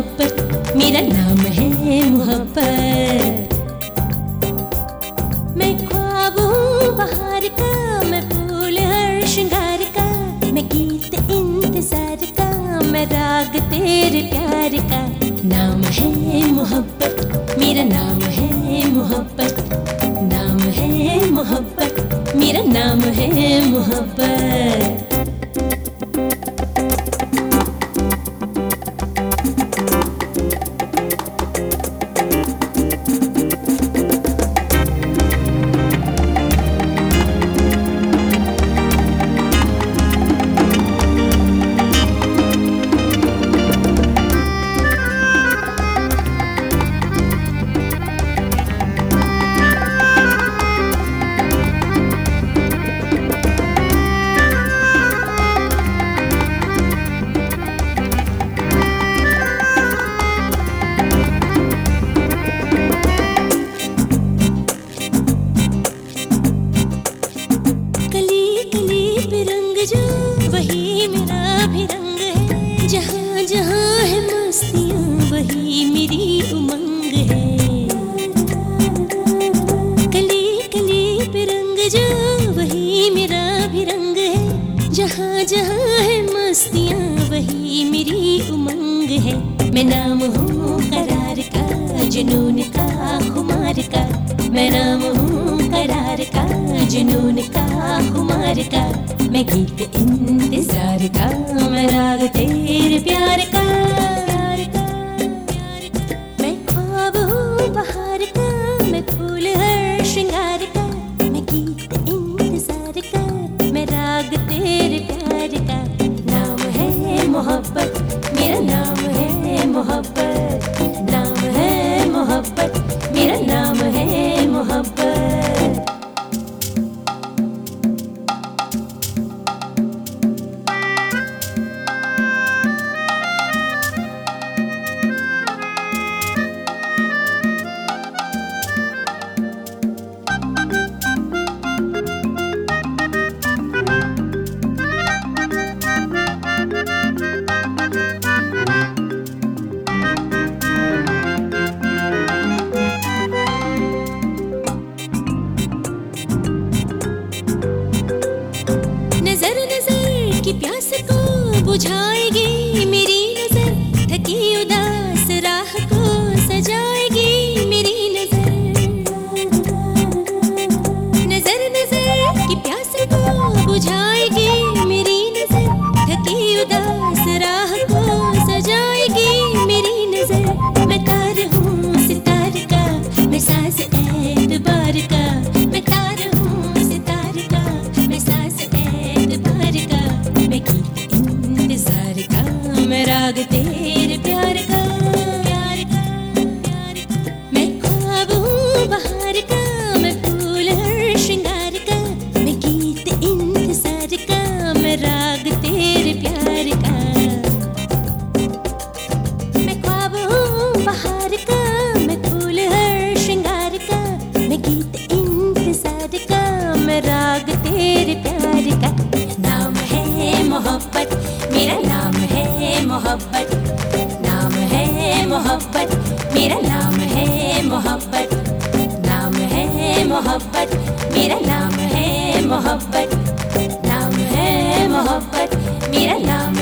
मोहब्बत, मेरा नाम है मोहब्बत। मैं ख्वाब हूँ बहार का, मैं फूल हर श्रृंगार का, मैं गीत इंतज़ार का, मैं राग तेरे प्यार का। नाम है मोहब्बत, मेरा नाम है मोहब्बत। नाम है मोहब्बत, मेरा नाम है मोहब्बत। वही मेरी उमंग है। कली कली पे रंग जो वही मेरा भी है। जहाँ जहाँ है मस्तियाँ, वही मेरी उमंग है। मैं नाम हूँ करार का, जुनून का खुमार का। मैं नाम हूँ करार का, जुनून का खुमार का। मैं गीत इंतज़ार का, मैं राग तेरे प्यार का। বুঝায় दाग तेरे प्यार का, प्यार मैं ख्वाब हूँ बाहर का, मैं फूल हर श्रृंगार का, मैं गीत इंतज़ार का, मैं राग तेरे प्यार का। मैं ख्वाब हूँ बाहर का, मैं फूल हर श्रृंगार का, मैं गीत इंतज़ार का, मैं राग तेरे प्यार का। नाम है मोहब्बत मोहब्बत। मेरा नाम है मोहब्बत। नाम है मोहब्बत। मेरा नाम है मोहब्बत। नाम है मोहब्बत। मेरा नाम